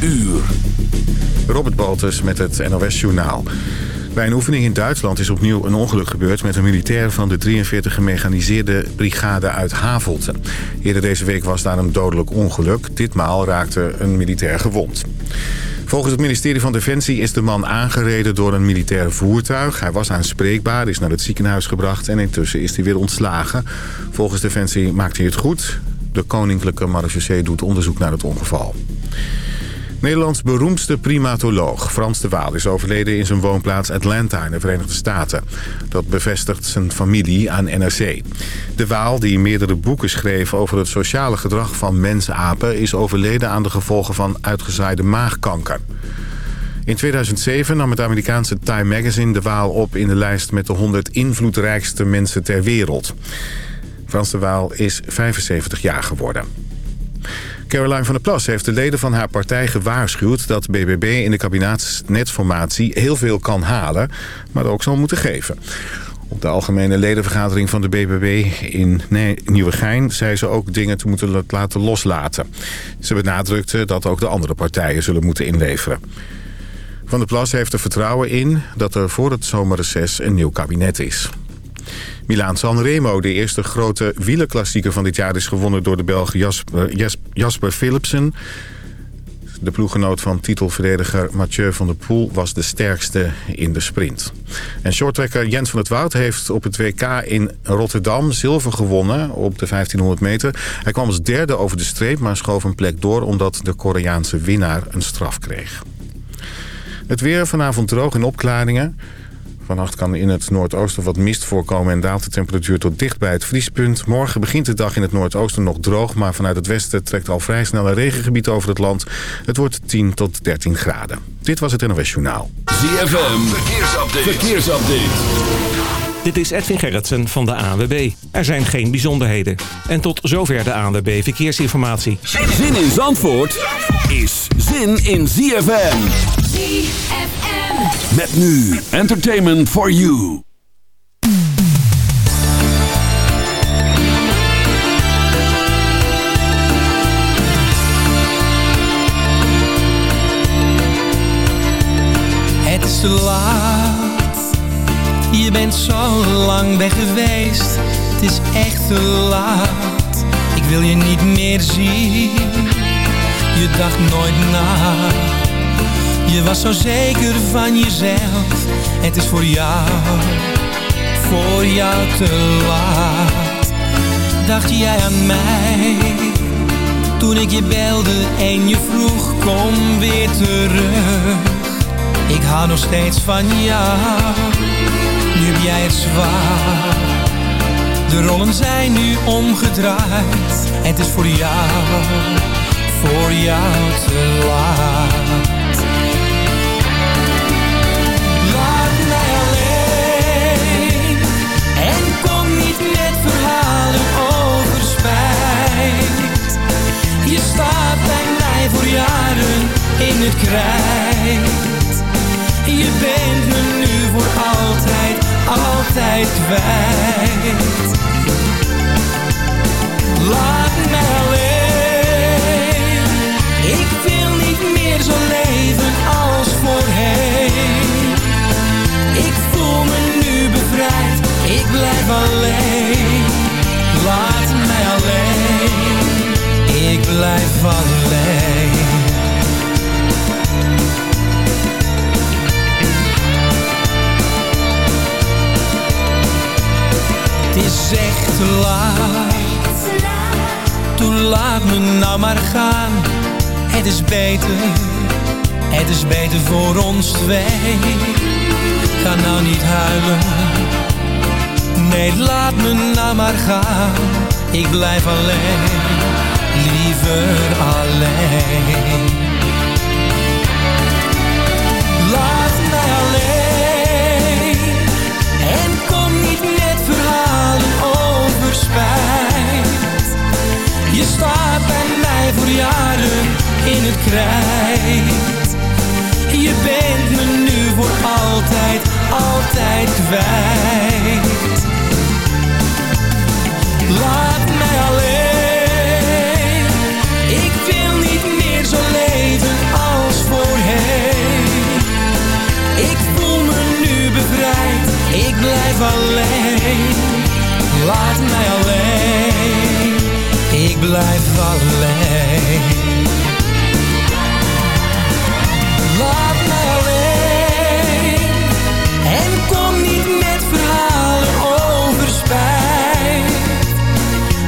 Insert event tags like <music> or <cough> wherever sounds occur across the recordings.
uur. Robert Baltus met het NOS Journaal. Bij een oefening in Duitsland is opnieuw een ongeluk gebeurd... met een militair van de 43 gemechaniseerde brigade uit Havelte. Eerder deze week was daar een dodelijk ongeluk. Ditmaal raakte een militair gewond. Volgens het ministerie van Defensie is de man aangereden door een militair voertuig. Hij was aanspreekbaar, is naar het ziekenhuis gebracht en intussen is hij weer ontslagen. Volgens Defensie maakt hij het goed. De Koninklijke Marechaussee doet onderzoek naar het ongeval. Nederlands beroemdste primatoloog Frans de Waal is overleden in zijn woonplaats Atlanta in de Verenigde Staten. Dat bevestigt zijn familie aan NRC. De Waal, die meerdere boeken schreef over het sociale gedrag van mensapen... is overleden aan de gevolgen van uitgezaaide maagkanker. In 2007 nam het Amerikaanse Time Magazine de Waal op in de lijst met de 100 invloedrijkste mensen ter wereld. Frans de Waal is 75 jaar geworden. Caroline van der Plas heeft de leden van haar partij gewaarschuwd... dat BBB in de kabinetsnetformatie heel veel kan halen... maar ook zal moeten geven. Op de algemene ledenvergadering van de BBB in Nieuwegein... zei ze ook dingen te moeten laten loslaten. Ze benadrukte dat ook de andere partijen zullen moeten inleveren. Van der Plas heeft er vertrouwen in dat er voor het zomerreces een nieuw kabinet is. Milaan Sanremo, de eerste grote wielerklassieker van dit jaar... is gewonnen door de Belg Jasper, Jasper Philipsen. De ploeggenoot van titelverdediger Mathieu van der Poel was de sterkste in de sprint. En shorttrekker Jens van het Woud heeft op het WK in Rotterdam zilver gewonnen op de 1500 meter. Hij kwam als derde over de streep, maar schoof een plek door omdat de Koreaanse winnaar een straf kreeg. Het weer vanavond droog in opklaringen. Vannacht kan in het noordoosten wat mist voorkomen en daalt de temperatuur tot dicht bij het vriespunt. Morgen begint de dag in het noordoosten nog droog, maar vanuit het westen trekt al vrij snel een regengebied over het land. Het wordt 10 tot 13 graden. Dit was het NOS Journaal. ZFM, verkeersupdate. verkeersupdate. Dit is Edwin Gerritsen van de ANWB. Er zijn geen bijzonderheden. En tot zover de ANWB Verkeersinformatie. Zin in Zandvoort is zin in ZFM. ZFM. Met nu Entertainment for You. Het is te laat. Je bent zo lang weg geweest. Het is echt te laat. Ik wil je niet meer zien. Je dacht nooit na je was zo zeker van jezelf. Het is voor jou, voor jou te laat. Dacht jij aan mij? Toen ik je belde en je vroeg, kom weer terug. Ik hou nog steeds van jou. Nu heb jij het zwaar. De rollen zijn nu omgedraaid. Het is voor jou, voor jou te laat. Je staat bij mij voor jaren in het krijt. Je bent me nu voor altijd, altijd kwijt. Laat alleen. Het is echt te laat. Toen laat me nou maar gaan. Het is beter, het is beter voor ons twee. Ga nou niet huilen. Nee, laat me nou maar gaan. Ik blijf alleen alleen. Laat mij alleen en kom niet met verhalen over spijt. Je staat bij mij voor jaren in het krijt. Je bent me nu voor altijd, altijd kwijt. Laat mij alleen blijf alleen, laat mij alleen, ik blijf alleen. Laat mij alleen, en kom niet met verhalen over spijt.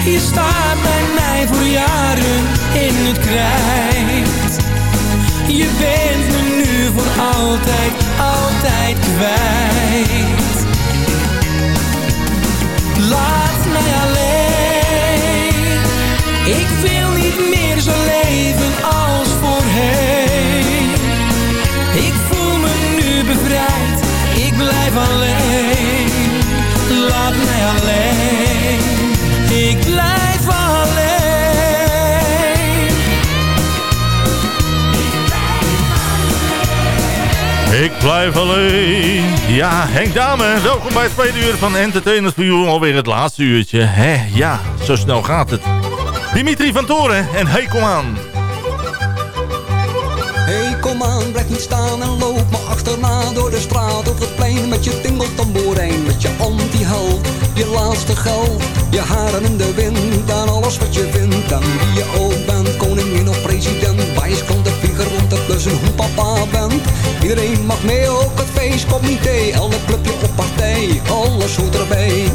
Je staat bij mij voor jaren in het krijt. Je bent me nu voor altijd, altijd kwijt. Ik wil niet meer zo leven als voorheen. Ik voel me nu bevrijd, ik blijf alleen. Laat mij alleen. Ik blijf alleen. Ik blijf alleen. Ja, Henk Dame, welkom bij het tweede uur van Entertainers You. Alweer het laatste uurtje. Hè, ja, zo snel gaat het. Dimitri van Toren en hey, kom aan. Hey, kom aan, blijf niet staan en loop me achterna door de straat of het plein met je tingeltamboerijn, met je anti-held, je laatste geld, je haren in de wind en alles wat je vindt en wie je ook bent, koningin of president, wijskant de figuur rond de plus hoe papa bent. Iedereen mag mee, ook het feestcomité, elk clubje op partij, alles hoort erbij.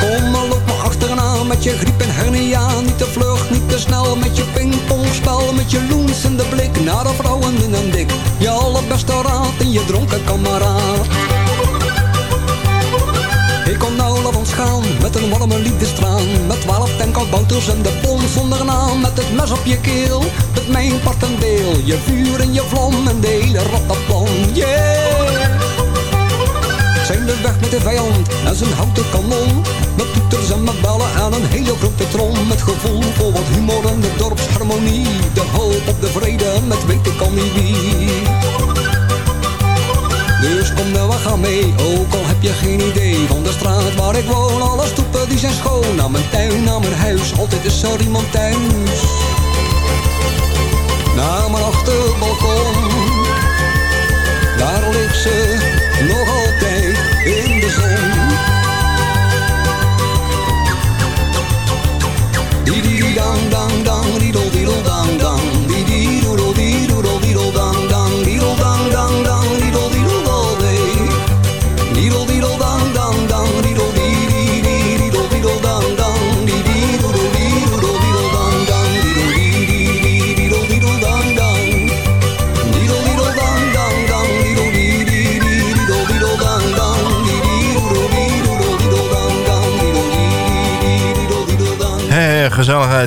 Kom maar met je griep en hernia. Niet te vlug, niet te snel met je pingpongspel. Met je loens in de blik naar de vrouwen in een dik. Je allerbeste raad en je dronken kameraad. Ik nou laat ons gaan met een warme liefdestraan. Met twaalf tankbouters en de bon zonder naam. Met het mes op je keel, met mijn part deel. Je vuur en je vlam en de hele rattenplan. Yeah! Zijn we weg met de vijand en zijn houten kanon. Met toeters en met bellen en een hele grote trom. Met gevoel voor wat humor en de dorpsharmonie. De hoop op de vrede met weten kan niet wie. Dus kom nou, we gaan mee, ook al heb je geen idee Van de straat waar ik woon, alle stoepen die zijn schoon Naar mijn tuin, naar mijn huis, altijd is er iemand thuis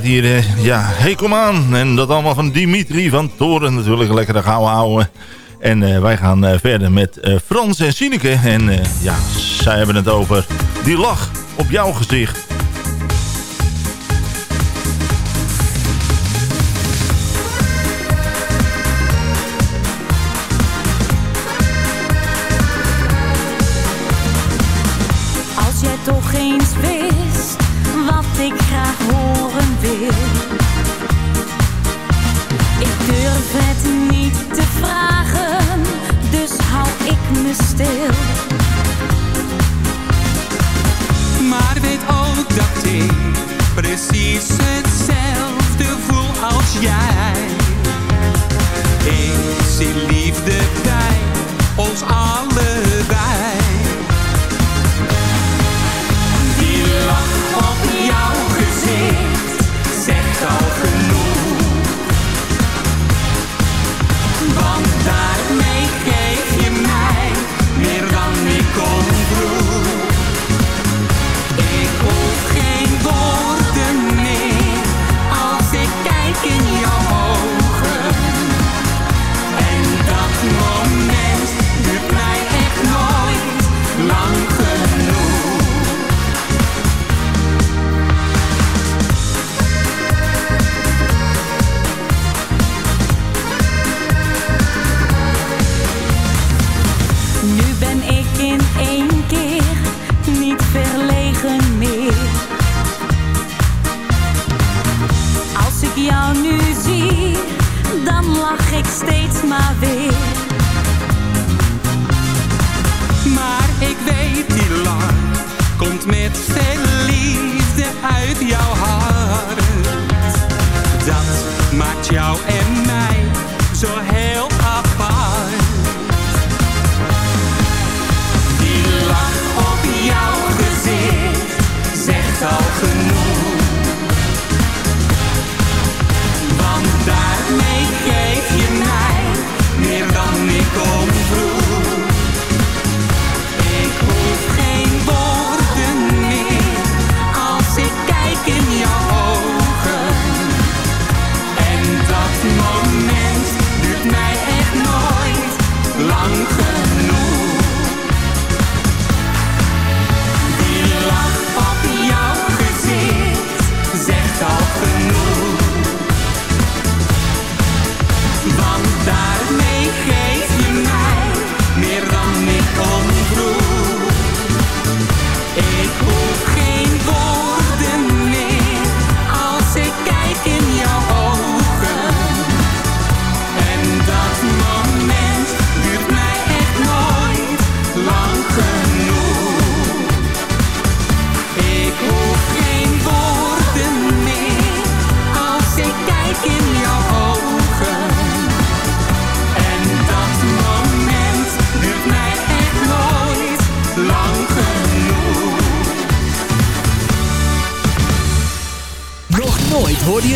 hier. eh. Ja, hey, kom aan. En dat allemaal van Dimitri van Toren. Natuurlijk lekker de gouden ouwe. En eh, wij gaan eh, verder met Frans en Sineke. En ja, zij hebben het over die lach op jouw gezicht. Stil. Maar weet ook dat ik precies hetzelfde voel als jij. Ik zie liefde bij ons allebei.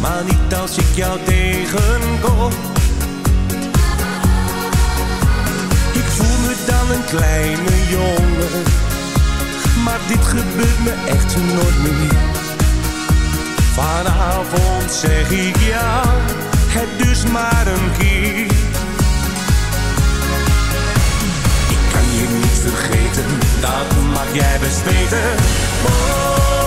Maar niet als ik jou tegenkom. Ik voel me dan een kleine jongen, maar dit gebeurt me echt nooit meer. Vanavond zeg ik ja, het dus maar een keer. Ik kan je niet vergeten, dat mag jij best weten. Monica,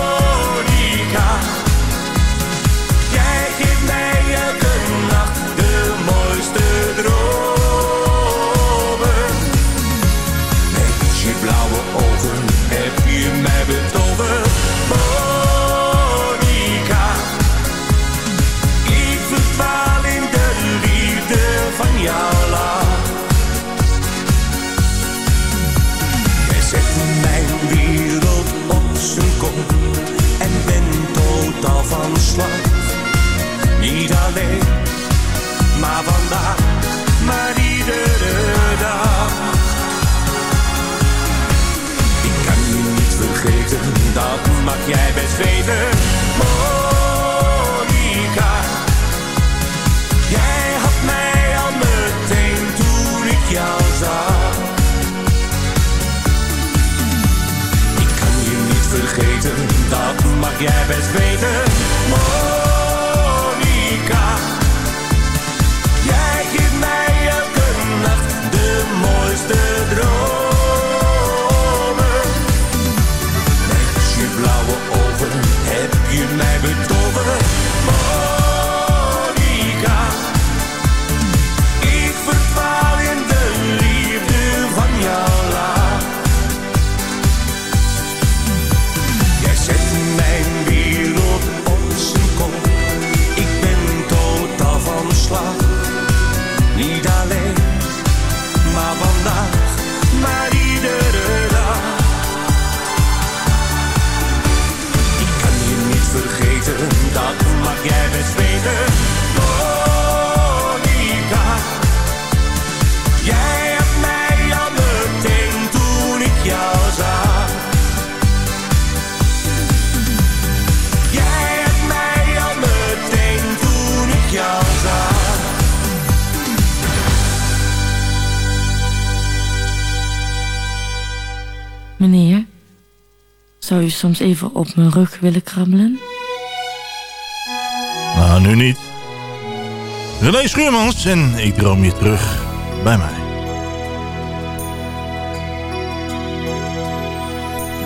soms even op mijn rug willen krabbelen? Nou, nu niet. René Schuurmans en ik droom je terug bij mij.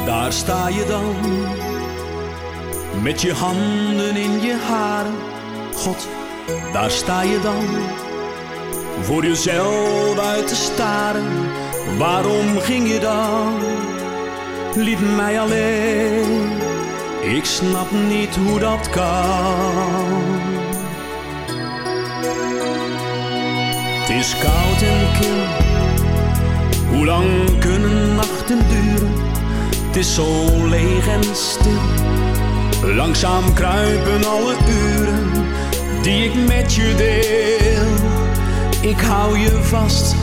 Daar sta je dan, met je handen in je haren. God, daar sta je dan, voor jezelf uit te staren. Waarom ging je dan? Liet mij alleen, ik snap niet hoe dat kan. Het is koud en kil, hoe lang kunnen nachten duren? Het is zo leeg en stil, Langzaam kruipen alle uren die ik met je deel. Ik hou je vast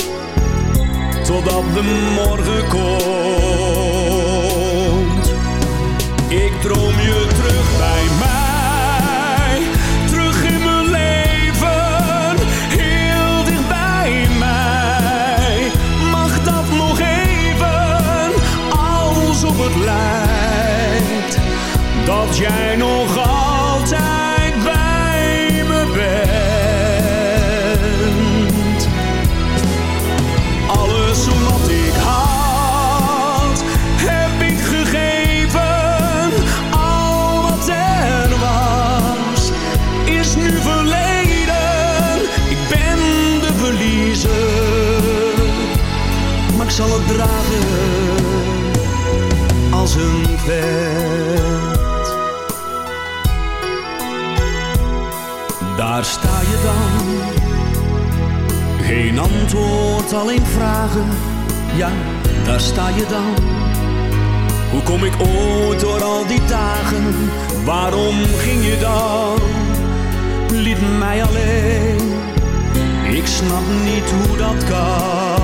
totdat de morgen komt. Droom je terug bij mij, terug in mijn leven, heel dicht bij mij. Mag dat nog even, als op het lijkt, dat jij nog antwoord, alleen vragen. Ja, daar sta je dan. Hoe kom ik ooit door al die dagen? Waarom ging je dan? Liet mij alleen. Ik snap niet hoe dat kan.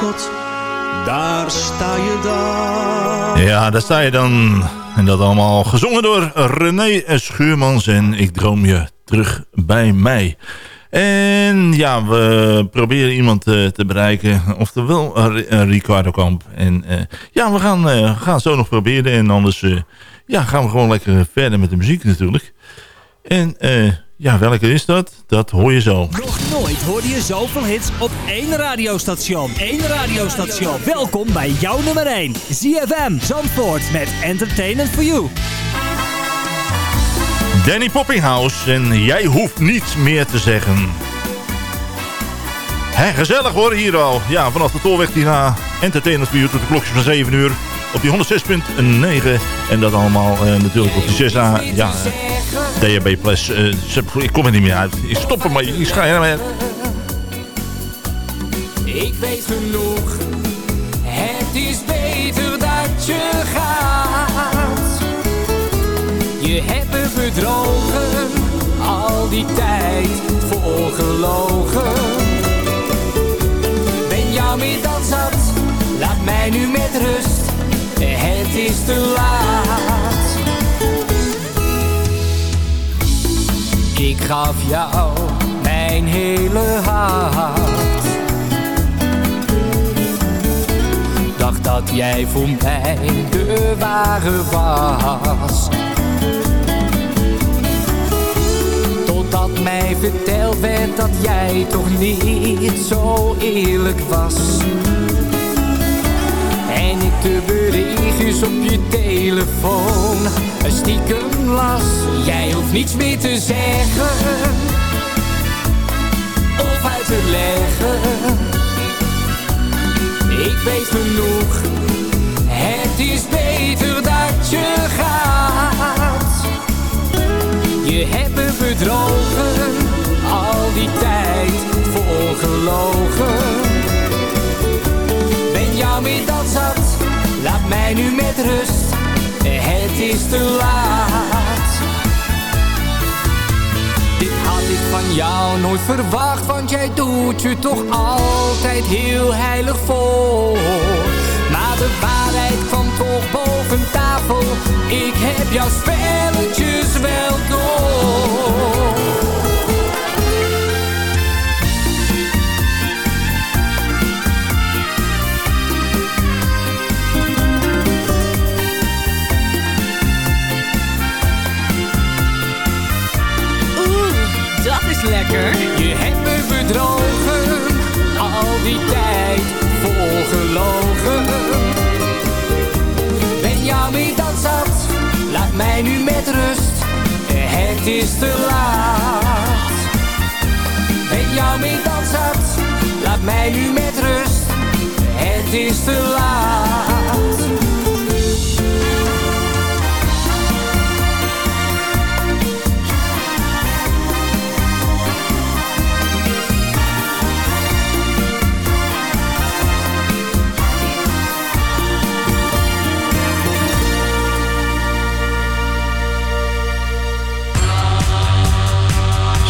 God, daar sta je dan. Ja, daar sta je dan. En dat allemaal gezongen door René Schuurmans. En ik droom je terug bij mij. En ja, we proberen iemand eh, te bereiken. Oftewel uh, Ricardo Kamp. En eh, ja, we gaan, eh, gaan zo nog proberen. En anders eh, ja, gaan we gewoon lekker verder met de muziek natuurlijk. En eh, ja, welke is dat? Dat hoor je zo. Nog nooit hoorde je zoveel hits op één radiostation. Eén radiostation. Welkom bij jouw nummer 1. ZFM Zandvoort met Entertainment for You. Danny Poppinghouse en jij hoeft niets meer te zeggen. Hé, gezellig hoor hier al. Ja, vanaf de Tolweg hierna. Entertainment voor u tot de klokjes van 7 uur. Op die 106.9. En dat allemaal eh, natuurlijk op die 6A. Ja, DHB Plus. ze- ik kom er niet meer uit. Ik stop er maar. Ik ga er. Ik weet genoeg, het is beter dat je gaat. Je hebt me bedrogen, al die tijd volgelogen. Ben jou meer dan zat, laat mij nu met rust, het is te laat. Ik gaf jou mijn hele hart. Dacht dat jij voor mij de ware was. Totdat mij verteld werd dat jij toch niet zo eerlijk was. Berichtjes op je telefoon stiekem las. Jij hoeft niets meer te zeggen of uit te leggen. Ik weet genoeg, het is beter dat je gaat. Je hebt me bedrogen, al die tijd volgelogen. Ben jou meer dan zat, laat mij nu met rust, het is te laat. Dit had ik van jou nooit verwacht, want jij doet je toch altijd heel heilig voor. Maar de waarheid kwam toch boven tafel, ik heb jouw spelletjes wel door. Je hebt me bedrogen, al die tijd volgelogen. Ben jou niet dan zat, laat mij nu met rust, het is te laat. Ben jou niet dan zat, laat mij nu met rust, het is te laat.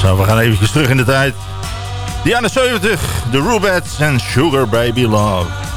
Zo, we gaan eventjes terug in de tijd. De jaren 70, de Rubettes en Sugar Baby Love.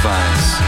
sacrifice.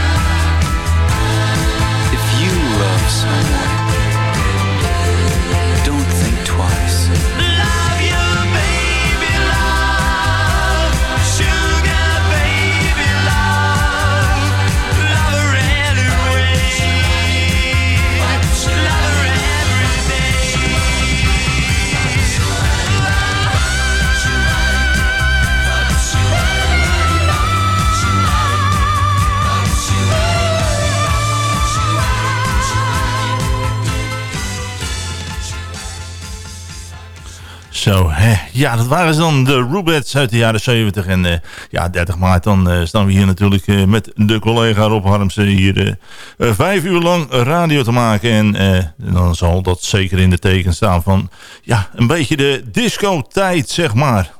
Ja, dat waren ze dan, de Rubettes uit de jaren 70. En eh, ja, 30 maart dan eh, staan we hier natuurlijk eh, met de collega Rob Harmsen hier vijf uur lang radio te maken. En dan zal dat zeker in de teken staan van, ja, een beetje de disco-tijd, zeg maar.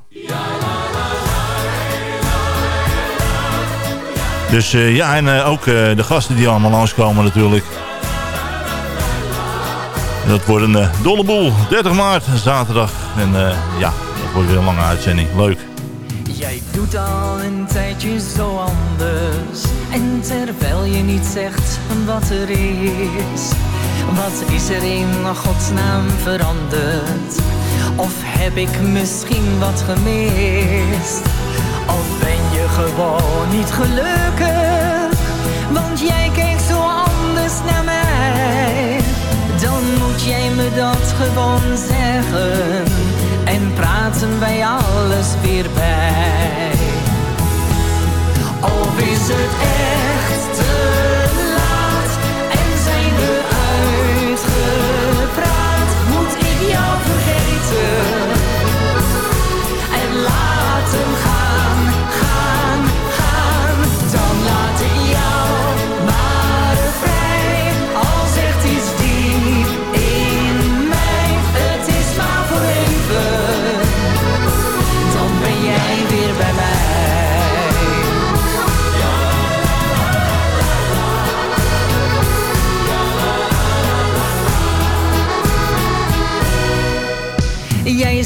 Dus ja, en ook de gasten die allemaal langskomen natuurlijk. Dat wordt een dolle boel. 30 maart, zaterdag. En ja, dat wordt weer een lange uitzending. Leuk. Jij doet al een tijdje zo anders. En terwijl je niet zegt wat er is. Wat is er in godsnaam veranderd? Of heb ik misschien wat gemist? Of ben je gewoon niet gelukkig? Want jij kijkt alles weer bij. Of is het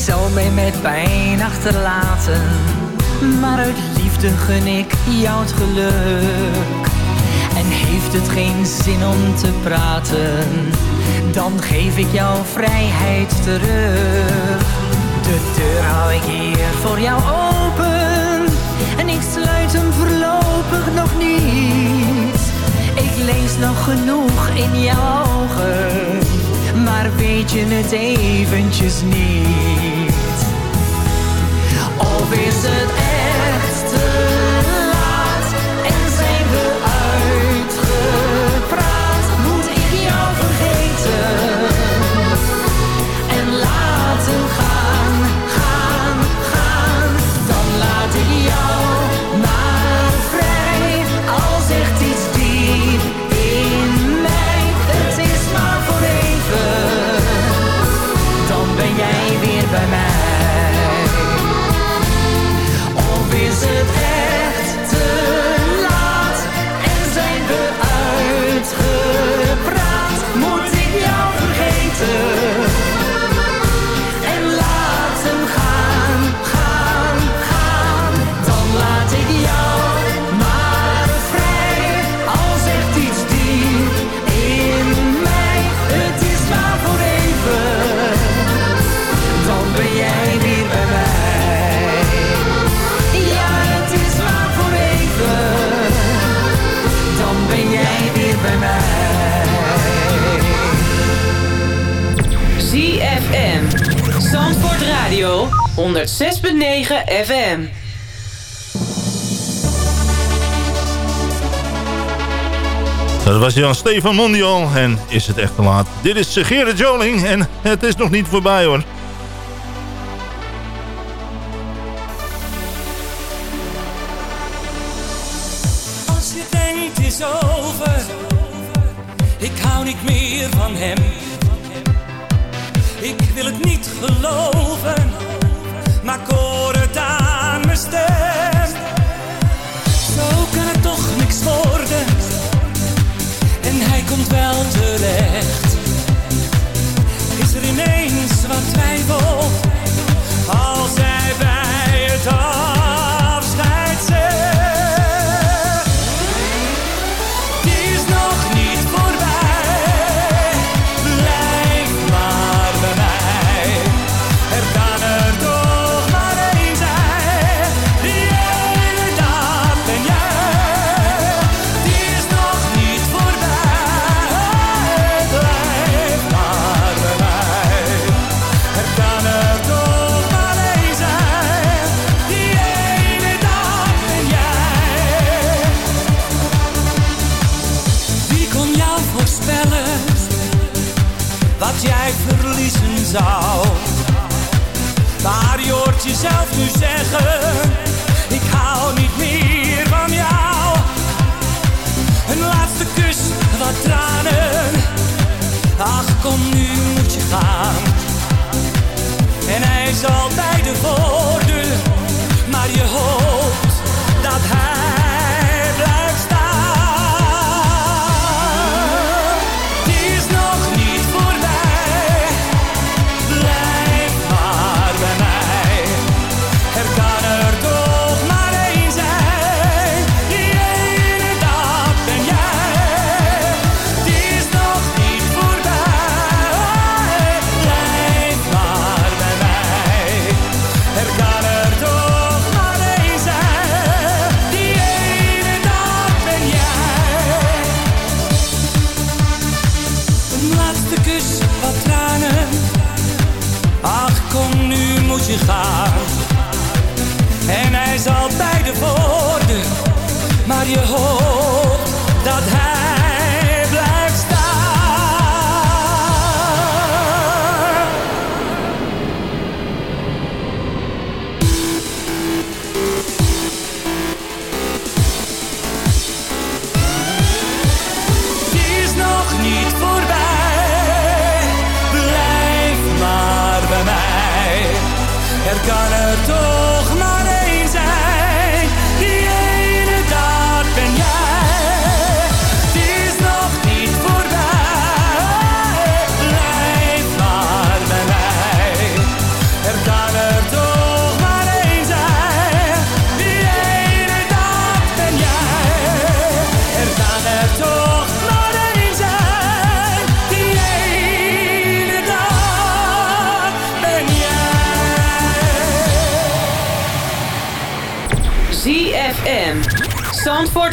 Zou mij met pijn achterlaten, maar uit liefde gun ik jou het geluk. En heeft het geen zin om te praten, dan geef ik jou vrijheid terug. De deur hou ik hier voor jou open, en ik sluit hem voorlopig nog niet. Ik lees nog genoeg in jouw ogen, maar weet je het eventjes niet? Of is 106.9 FM. Dat was Jan Stefan Mondial en is het echt te laat. Dit is Gerrit Joling en het is nog niet voorbij hoor. Zou? Maar je hoort jezelf nu zeggen: Ik hou niet meer van jou. Een laatste kus, wat tranen. Ach, kom nu moet je gaan. En hij zal bij de voordeur,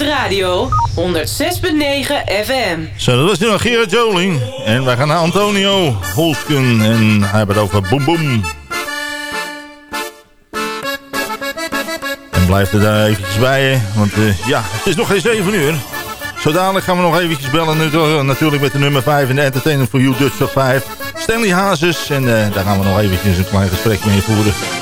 Radio 106.9 FM. Zo, dat was nu nog Gerard Joling. En wij gaan naar Antonio Holsken. En hij heeft het over Boom Boom. En blijf er daar eventjes bij. Want eh, ja, het is nog geen 7 uur. Zo dadelijk gaan we nog eventjes bellen. Eh, natuurlijk met de nummer 5 in de Entertainment for You Dutch Top 5. Stanley Hazes. En eh, daar gaan we nog eventjes een klein gesprek mee voeren.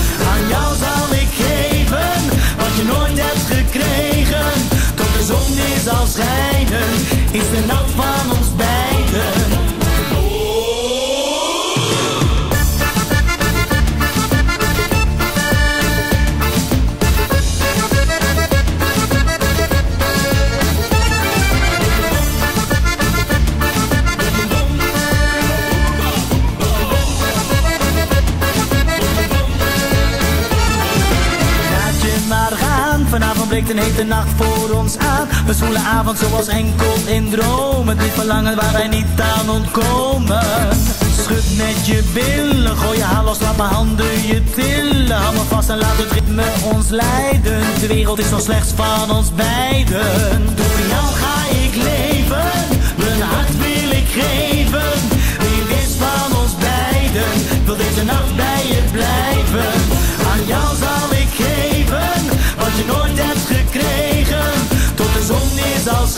Zal schijnen, is de nacht van ons beiden. Breekt een hete nacht voor ons aan. We zoelen avond zoals enkel in dromen. Dit verlangen waar wij niet aan ontkomen. Schud met je billen, gooi je haar los, laat mijn handen je tillen. Hou me vast en laat het ritme ons leiden. De wereld is nog slechts van ons beiden. Door jou ga ik leven, mijn hart wil ik geven. Wie wist van ons beiden, wil deze nacht.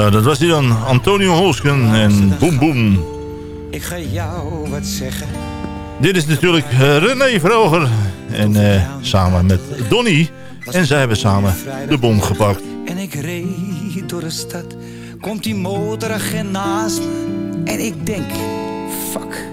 Zo, dat was hij dan. Antonio Holsken en Boom Boom. Ik ga jou wat zeggen. Dit is natuurlijk eh, René Vroger. En eh, samen met Donny. En zij hebben samen de bom gepakt. En ik reed door de stad. Komt die motoragent naast me. En ik denk, fuck.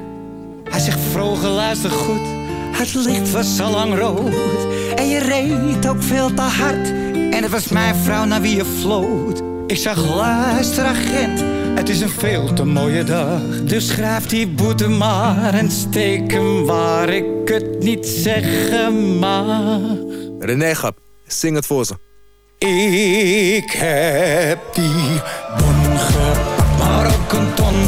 Hij zegt, vroeger luister goed. Het licht was al lang rood. En je reed ook veel te hard. En het was mijn vrouw naar wie je floot. Ik zag, luister agent. Het is een veel te mooie dag. Dus schrijf die boete maar en steek hem waar ik het niet zeggen mag. René Gap, zing het voor ze. Ik heb die bon gepakt,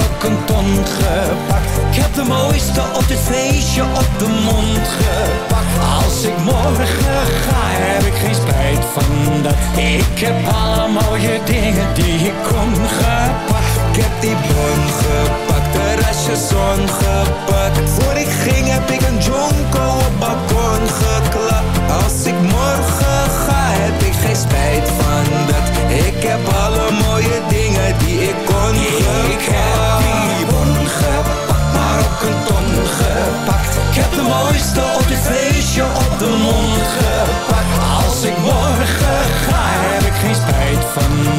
gepakt. Ik heb de mooiste op dit feestje op de mond gepakt. Als ik morgen ga, heb ik geen spijt van dat. Ik heb alle mooie dingen die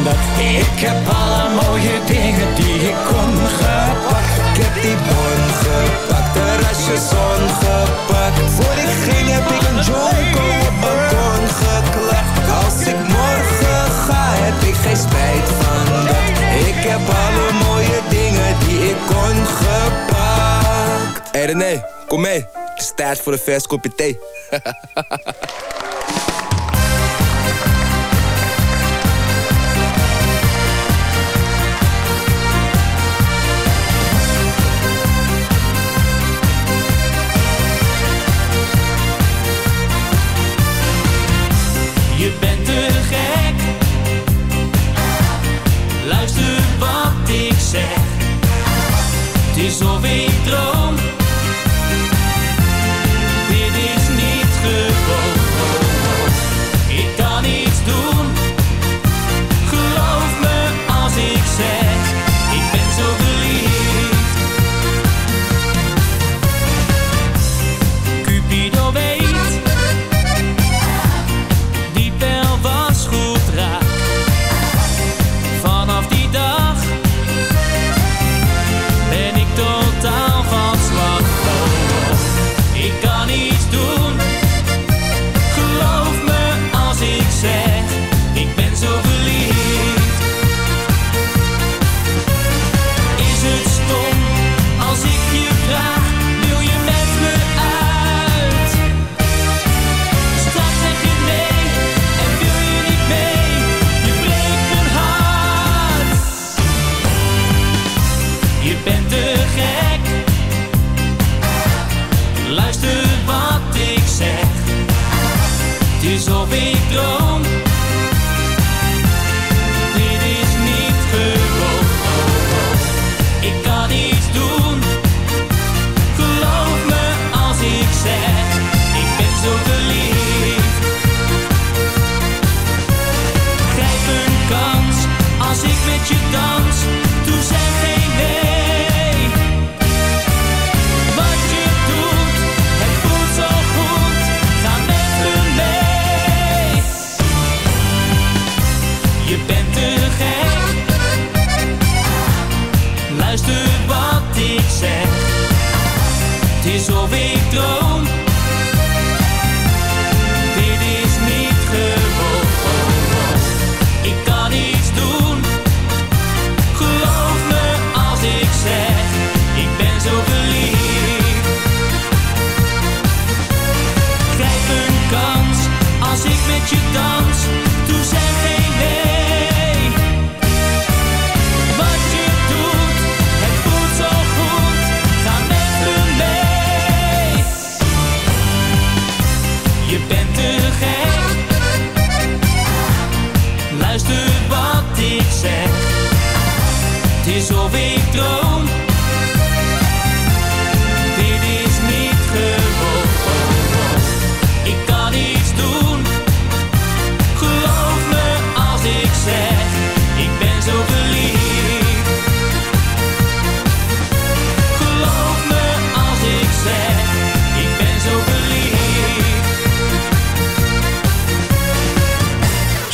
dat. Ik heb alle mooie dingen die ik kon gepakt. Ik heb die bon gepakt, de rasje zon gepakt. Voor ik ging heb ik een jonko op balkon geklapt. Als ik morgen ga, heb ik geen spijt van dat. Ik heb alle mooie dingen die ik kon gepakt. Hey René, kom mee Het is tijd voor een vers kopje thee <laughs>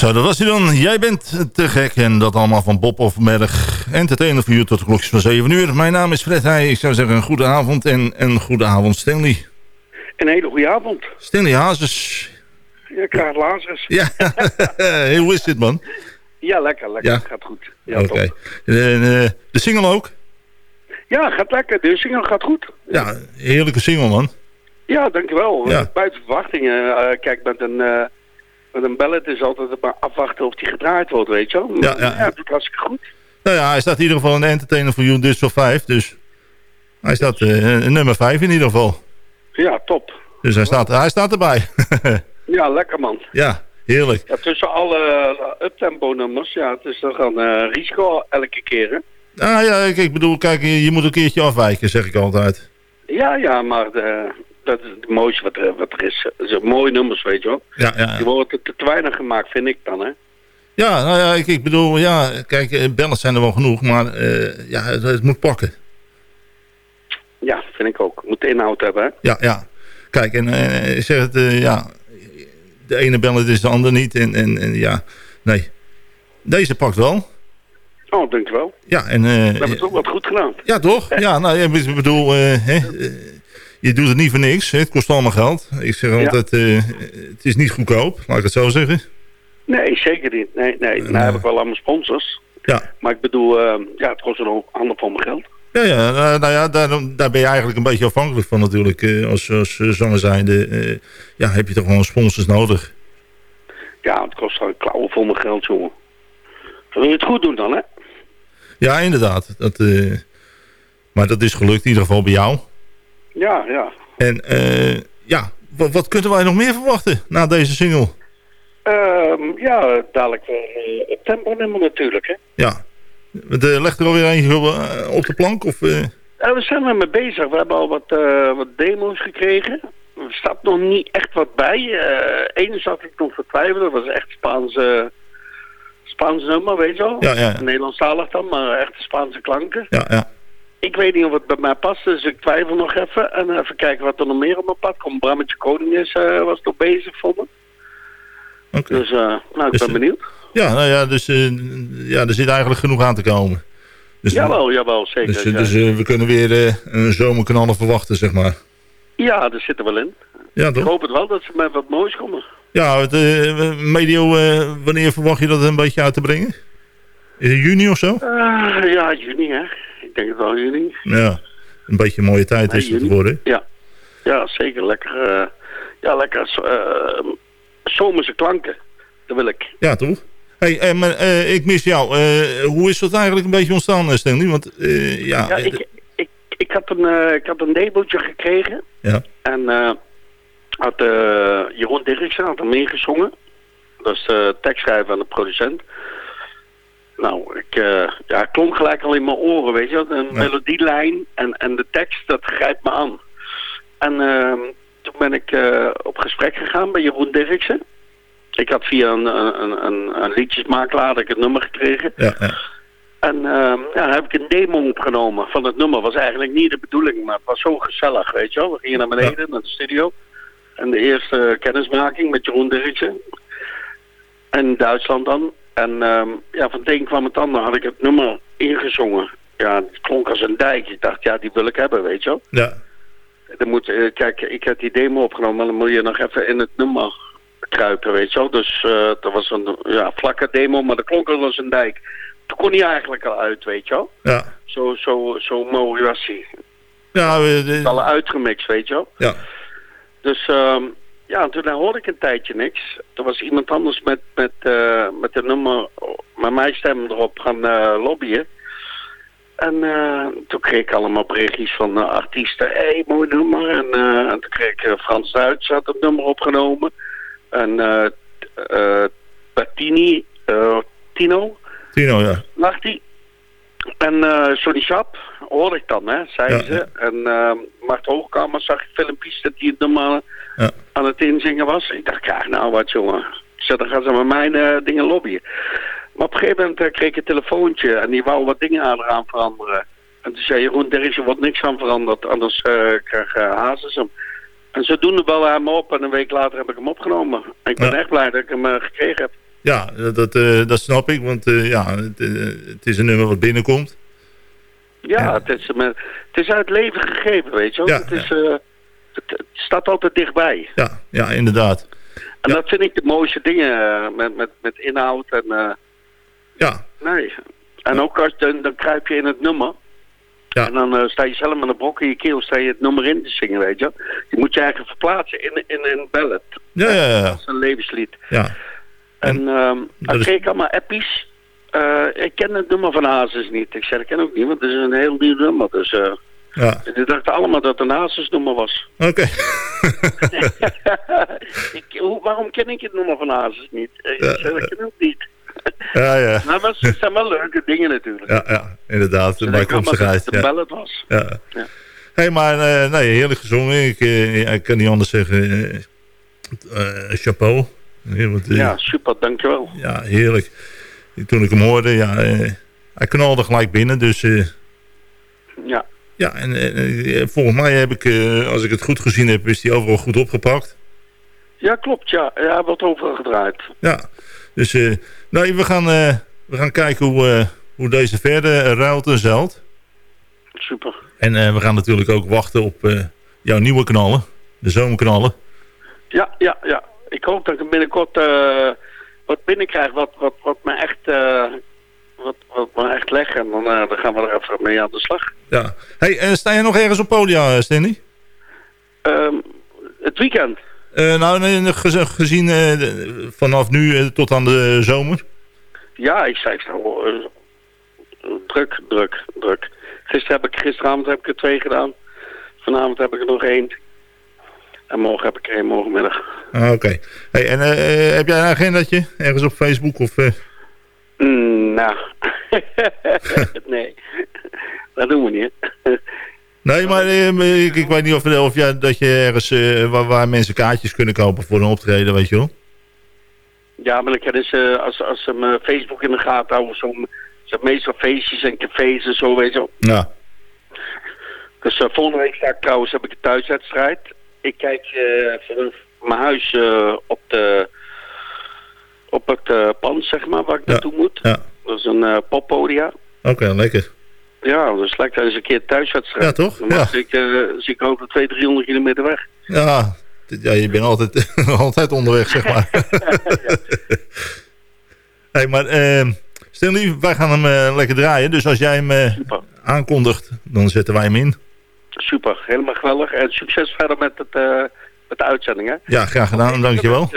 Zo, dat was hij dan. Jij bent te gek. En dat allemaal van Bob Offenberg. Entertainer voor u tot de klokjes van 7 uur. Mijn naam is Fred Heij. Ik zou zeggen een goede avond en een goede avond Stanley. Een hele goede avond. Stanley Hazes. Ja, Kaart Lazarus. Ja, <laughs> hoe is dit man? Ja, lekker, lekker. Ja? Gaat goed. Ja, Oké. En, eh, de single ook? Ja, gaat lekker. De single gaat goed. Ja, heerlijke single man. Ja, dankjewel. Ja. Buiten verwachtingen. Eh, kijk, met een, eh met een ballad is altijd maar afwachten of die gedraaid wordt, weet je wel. Ja, ja. het doet hartstikke goed. Nou ja, hij staat in ieder geval in de Entertainer for You Digital 5. Dus hij staat eh, nummer 5 in ieder geval. Ja, top. Dus hij staat, hij staat erbij. <laughs> Ja, lekker man. ja, heerlijk. Ja, tussen alle uh, uptempo nummers, ja, het is toch een eh, risico elke keer, hè? Ah ja, ik, bedoel, kijk, je, je moet een keertje afwijken, zeg ik altijd. Ja, ja, maar de, dat is het mooiste wat er, wat er is. Zijn mooie nummers, weet je wel. Ja, ja. Die worden te, te weinig gemaakt, vind ik dan, hè? Ja, nou ja, ik, ik bedoel, ja, kijk, eh, bellen zijn er wel genoeg, maar eh, ja, het, het moet pakken. Ja, vind ik ook. Moet de inhoud hebben, hè? Ja, ja. Kijk, en eh, zeg het, ja, de ene bellen is de ander niet. En, en, en ja, nee. Deze pakt wel. Oh, dankjewel. Ja, en... We hebben het ook wat goed gedaan. ja, toch? Ja, nou, ik bedoel, hè, je doet het niet voor niks. Het kost allemaal geld. Ik zeg altijd, eh, het is niet goedkoop, laat ik het zo zeggen. Nee, zeker niet. Nee, nee. Nou heb ik wel allemaal sponsors. Ja. Maar ik bedoel, eh, ja, het kost een handen voor mijn geld. Ja, ja nou, nou ja, daar, daar ben je eigenlijk een beetje afhankelijk van natuurlijk. eh, als, als eh, zanger zijnde, eh, ja, heb je toch gewoon sponsors nodig. Ja, het kost gewoon klauwen voor mijn geld, jongen. Wil je het goed doen dan, hè? Ja, inderdaad. Dat, eh, maar dat is gelukt in ieder geval bij jou. Ja, ja. En eh, ja, wat, wat kunnen wij nog meer verwachten na deze single? Ehm, ja, dadelijk weer eh, het tempo nummer natuurlijk, hè? Ja, de, leg er alweer eentje op, eh, op de plank? Of, eh? Ja, we zijn er mee bezig. We hebben al wat, eh, wat demo's gekregen. Er staat nog niet echt wat bij. Eén zat ik nog vertwijfelen. Dat was echt Spaanse, Spaans nummer, weet je wel. Ja, ja. Nederlandstalig dan, maar echt Spaanse klanken. Ja, ja. Ik weet niet of het bij mij past, dus ik twijfel nog even. En even kijken wat er nog meer op mijn pad komt. Brammetje Koning is, eh, was nog bezig voor me. Dus, eh, nou, ik Dus, ben eh, benieuwd. Ja, nou ja, dus eh, ja, er zit eigenlijk genoeg aan te komen. Dus, jawel, jawel, zeker. Dus, ja. eh, dus eh, we kunnen weer eh, een zomerkanaal verwachten, zeg maar. ja, dat zit er wel in. Ja, Ik toch? hoop het wel dat ze met wat moois komen. Ja, het, eh, medio, eh, wanneer verwacht je dat een beetje uit te brengen? Is het juni of zo? Eh, ja, juni, hè. Ik denk het wel juni. Ja, een beetje een mooie tijd is het geworden. Ja, ja zeker. Lekker, eh, ja, lekker eh, zomerse klanken. Dat wil ik. Ja, toch? Hey, eh, maar, ik mis jou. Hoe is dat eigenlijk een beetje ontstaan, Stanley? Want ja, Ja, ik, ik, ik, had een, ik had een demootje gekregen. ja. En had Jeroen Dirksen had hem meegezongen. Dat is de tekstschrijver en de producent. Nou, ik, eh, ja, het klonk gelijk al in mijn oren, weet je wel. Een melodielijn en, en de tekst, dat grijpt me aan. En ehm, toen ben ik eh, op gesprek gegaan bij Jeroen Dirksen. Ik had via een, een, een, een liedjesmakelaar had ik het nummer gekregen. Ja, ja. En ehm, ja, dan heb ik een demo opgenomen van het nummer. was eigenlijk niet de bedoeling, maar het was zo gezellig, weet je wel. We gingen naar beneden, naar de studio. En de eerste kennismaking met Jeroen Dirksen. En in Duitsland dan. En ehm, ja, van het een kwam het ander. Had ik het nummer ingezongen. Ja, het klonk als een dijk. Ik dacht, ja, die wil ik hebben, weet je wel. Ja. Dan moet, eh, kijk, ik heb die demo opgenomen, maar dan moet je nog even in het nummer kruipen, weet je wel. Dus eh, dat was een ja, vlakke demo, maar dat klonk als een dijk. Toen kon hij eigenlijk al uit, weet je wel. Ja. Zo, zo, zo mooi was hij. Ja, we- de- Al uitgemixt, weet je wel. ja. Dus ehm, ja, en toen hoorde ik een tijdje niks. Toen was iemand anders met, met, eh, met een nummer, met mijn stem erop gaan eh, lobbyen. En eh, toen kreeg ik allemaal berichtjes van artiesten. Hé, hey, mooi nummer. En, en toen kreeg ik Frans Duits had het nummer opgenomen. En eh eh eh, Tino, Tino, ja. lag die. En eh Sonny Sap hoorde ik dan, hè, zei Ja, ze. En eh Mart Hoogkamer zag ik filmpjes dat hij het normaal Ja. aan het inzingen was. Ik dacht, ja, nou wat jongen. Ik zei, dan gaan ze met mijn eh, dingen lobbyen. Maar op een gegeven moment eh, kreeg ik een telefoontje en die wou wat dingen aan eraan veranderen. En toen zei Jeroen, er is er wat niks aan veranderd, anders eh krijg uh, Hazes hem. En zodoende belde hij me op en een week later heb ik hem opgenomen. En ik ben Ja. echt blij dat ik hem eh, gekregen heb. Ja, dat, eh, dat snap ik, want eh, ja, het, eh, het is een nummer wat binnenkomt. Ja, Het, is, het is uit leven gegeven, weet je wel. Ja, het, is, het, het staat altijd dichtbij. Ja, ja inderdaad. En dat vind ik de mooiste dingen met, met, met inhoud. En, Ja. Nee. En ook als, dan, dan kruip je in het nummer. Ja. En dan sta je zelf met een brok in je keel, sta je het nummer in te zingen, weet je. Je moet je eigen verplaatsen in, in een ballad. Ja, ja, ja. Dat is een levenslied. ja. En is- kreeg ik allemaal appies. Eh, ik ken het nummer van Hazes niet. Ik zei, ik ken ook niet, want het is een heel nieuw nummer. Dus eh Ja. die dachten allemaal dat het een Hazes nummer was. Oké. <laughs> <laughs> ik, waarom ken ik het nummer van Hazes niet? Eh, Ik Ja, zei, dat ken ik ook niet. Ja, ja. <laughs> Maar het zijn wel leuke dingen natuurlijk. Ja, ja, inderdaad. Ik dat bijkomstigheid. het een Ja. was. Ja. Ja. Hey, maar nee, heerlijk gezongen. Ik, ik kan niet anders zeggen. chapeau. Ja, want, eh, Ja, super, dankjewel. ja, heerlijk. Toen ik hem hoorde, ja, eh, hij knalde gelijk binnen. Dus eh, Ja. ja, en volgens mij heb ik, als ik het goed gezien heb, is hij overal goed opgepakt. ja, klopt, ja. Ja, wordt overal gedraaid. Ja, dus nee, we, gaan, we gaan kijken hoe, hoe deze verder ruilt en zeilt. Super. En we gaan natuurlijk ook wachten op jouw nieuwe knallen. De zomerknallen. Ja, ja, ja. Ik hoop dat ik binnenkort eh, wat binnenkrijg wat, wat, wat me echt... eh, wat, wat me echt legt. En dan, eh, dan gaan we er even mee aan de slag. Ja. Hey, sta je nog ergens op podia, Stanley? Ehm, het weekend. Nou, gezien vanaf nu tot aan de zomer. Ja, ik zei eh, druk, druk, druk. Gisteren heb ik, gisteravond heb ik er twee gedaan. Vanavond heb ik er nog één. En morgen heb ik één, morgenmiddag. Ah, Oké. Hey, en eh, eh, heb jij een agendaatje ergens op Facebook? Of, eh? Mm, nou, <laughs> nee. Dat doen we niet. Nee, maar ik, ik weet niet of, of dat je ergens waar, waar mensen kaartjes kunnen kopen voor een optreden, weet je wel? Ja, maar ik heb dus, als, als ze mijn Facebook in de gaten houden, zo, zijn meestal feestjes en cafés en zo, weet je wel. Ja. Dus volgende week sta ik trouwens, heb ik een thuiswedstrijd. Ik kijk eh vanaf mijn huis eh, op, de, op het eh, pand, zeg maar, waar ik naartoe moet. Ja. Dat is een poppodia. Oké, lekker. Ja, dus lijkt eens een keer thuiswedstrijd. Ja, toch? Normaal Ja. ik, zit ik over 200, 300 kilometer weg. Ja, ja je bent altijd, <laughs> altijd onderweg, zeg maar. <laughs> hey, maar eh, Stanley, wij gaan hem lekker draaien. Dus als jij hem aankondigt, dan zetten wij hem in. Super, helemaal geweldig. En succes verder met, het, eh, met de uitzending, hè. Ja, graag gedaan. Dankjewel.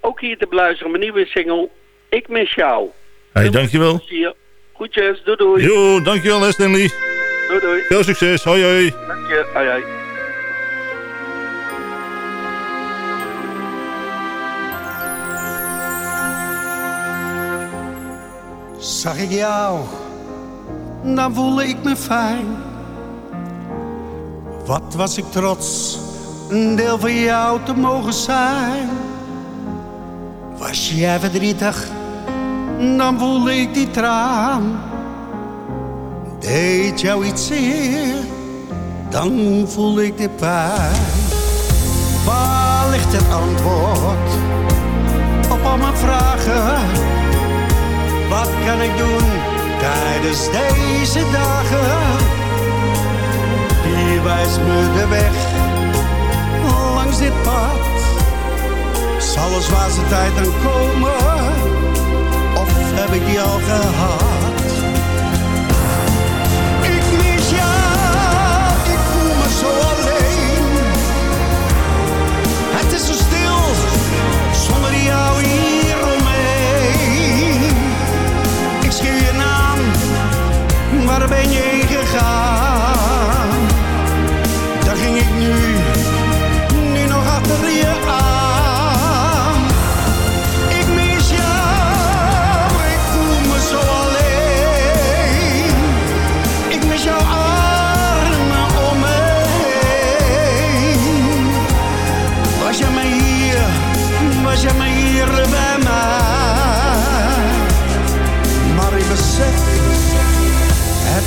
Ook hier te beluisteren, mijn nieuwe single, Ik mis jou. Hey, dankjewel. Plezier. Groetjes, doei doei. Jo, dankjewel Stanley. Doei doei. Veel succes. Hoi hoi. Dank je, hoi hoi. Zag ik jou, dan voelde ik me fijn. Wat was ik trots, een deel van jou te mogen zijn. Was jij verdrietig, dan voelde ik die traan. Deed jou iets zeer, dan voelde ik de pijn. Waar ligt het antwoord op al mijn vragen? Wat kan ik doen tijdens deze dagen? Wijst me de weg langs dit pad? Zal een zwaarste tijd dan komen? Of heb ik die al gehad? Ik mis jou, ik voel me zo alleen. Het is zo stil, zonder jou hieromheen. Ik schreeuw je naam, waar ben je heen gegaan?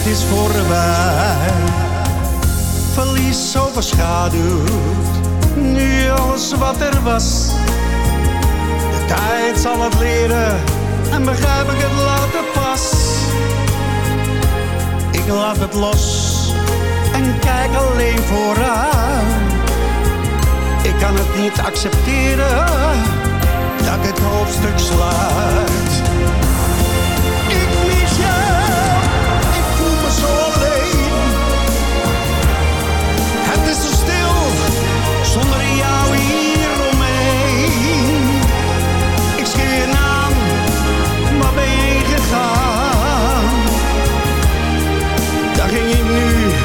Het is voorbij. Verlies overschaduwt, nu alles wat er was. De Tijd zal het leren en begrijp ik het later pas. Ik laat het los en kijk alleen vooruit. Ik kan het niet accepteren dat dit hoofdstuk sluit. Ging ik nu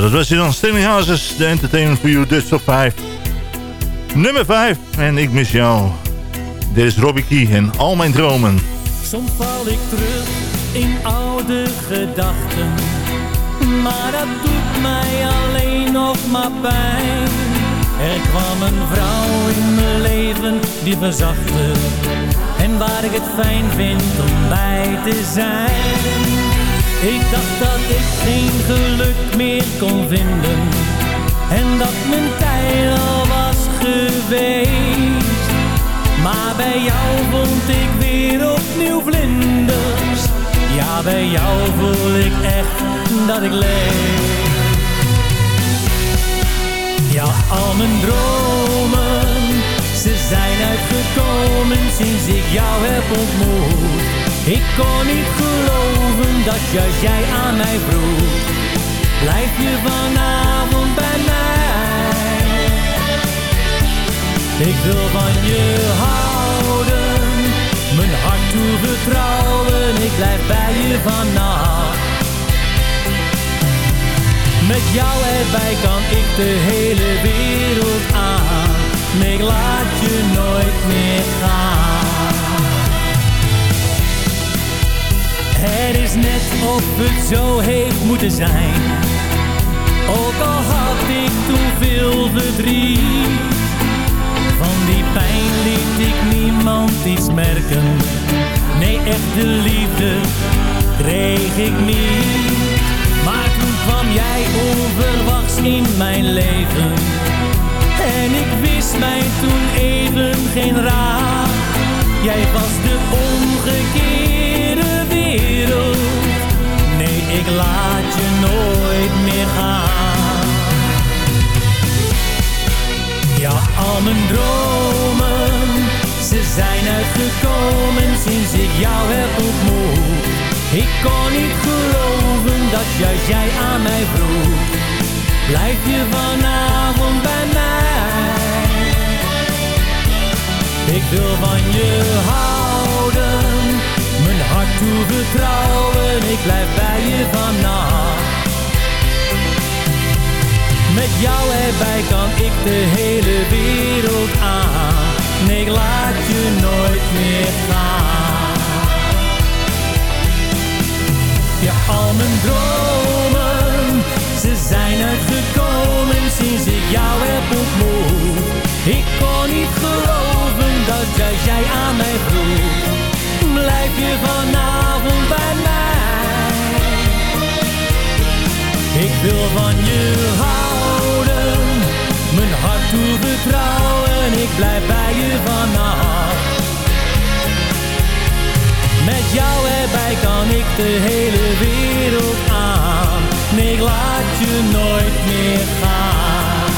dat was hij dan. Stanley Houses, de Entertainment for You, Dutch Top 5. Nummer 5, en ik mis jou. Dit is Robbie Key en Al Mijn Dromen. Soms val ik terug in oude gedachten. Maar dat doet mij alleen nog maar pijn. Er kwam een vrouw in mijn leven die verzachtte. En waar ik het fijn vind om bij te zijn. Ik dacht dat ik geen geluk meer kon vinden. En dat mijn tijd al was geweest. Maar bij jou vond ik weer opnieuw vlinders. Ja, bij jou voel ik echt dat ik leef. Ja, al mijn dromen, ze zijn uitgekomen sinds ik jou heb ontmoet. Ik kon niet geloven dat juist jij aan mij vroeg. Blijf je vanavond bij mij? Ik wil van je houden, mijn hart toevertrouwen. Ik blijf bij je vannacht. Met jou erbij kan ik de hele wereld aan. Nee, ik laat je nooit meer gaan. Het is net of het zo heeft moeten zijn. Ook al had ik toen veel verdriet. Van die pijn liet ik niemand iets merken. Nee, echte liefde kreeg ik niet. Maar toen kwam jij onverwachts in mijn leven. En ik wist mij toen even geen raad. Jij was de omgekeerde Nee, ik laat je nooit meer gaan. Ja, al mijn dromen, ze zijn uitgekomen sinds ik jou heb ontmoet. Ik kon niet geloven dat juist jij aan mij vroeg. Blijf je vanavond bij mij? Ik wil van je houden, hart toevertrouwen. Ik blijf bij je vannacht. Met jou erbij kan ik de hele wereld aan. Nee, ik laat je nooit meer gaan. Ja, al mijn dromen, ze zijn uitgekomen sinds ik jou heb ontmoet. Ik kon niet geloven dat jij aan mij vroeg, blijf je vanavond wil van je houden, mijn hart toevertrouwen, ik blijf bij je vannacht. Met jou erbij kan ik de hele wereld aan. Nee, ik laat je nooit meer gaan.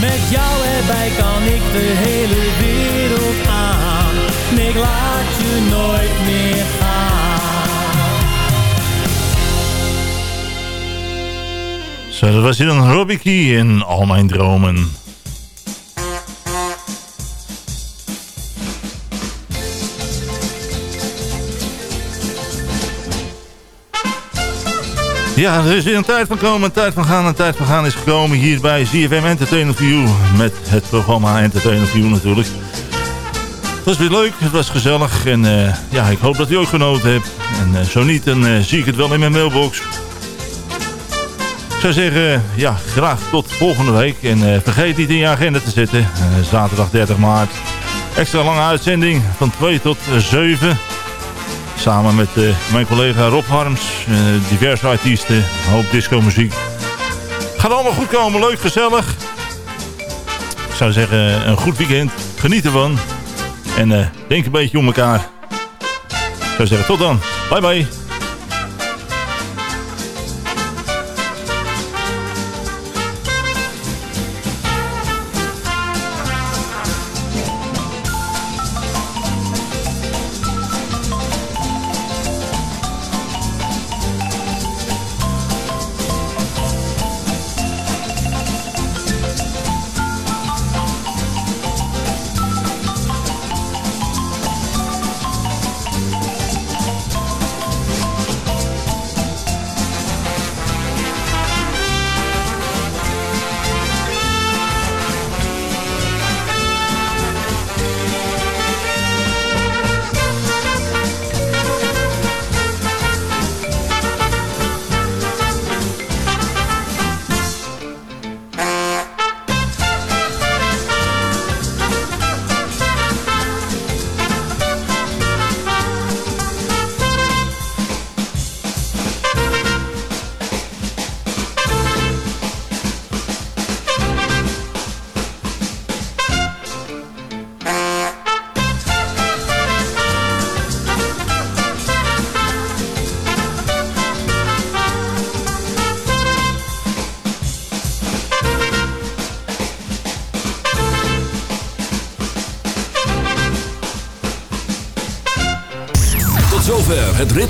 Met jou erbij kan ik de hele wereld aan. Nee, ik laat je nooit meer gaan. Zo, dat was hier dan Robbie in Al Mijn Dromen. Ja, er is weer een tijd van komen, een tijd van gaan, een tijd van gaan is gekomen hier bij ZFM Entertainment You. Met het programma Entertainment You natuurlijk. Het was weer leuk, het was gezellig en eh, ja, ik hoop dat u ook genoten hebt. En eh, zo niet, dan eh, zie ik het wel in mijn mailbox. Ik zou zeggen, ja, graag tot volgende week. En eh, vergeet niet in je agenda te zetten. Eh, zaterdag 30 maart. Extra lange uitzending van 2 tot eh, 7. Samen met eh, mijn collega Rob Harms. eh, diverse artiesten. Een hoop disco muziek. Gaat allemaal goed komen. Leuk, gezellig. Ik zou zeggen, een goed weekend. Geniet ervan. En eh, denk een beetje om elkaar. Ik zou zeggen, tot dan. Bye bye.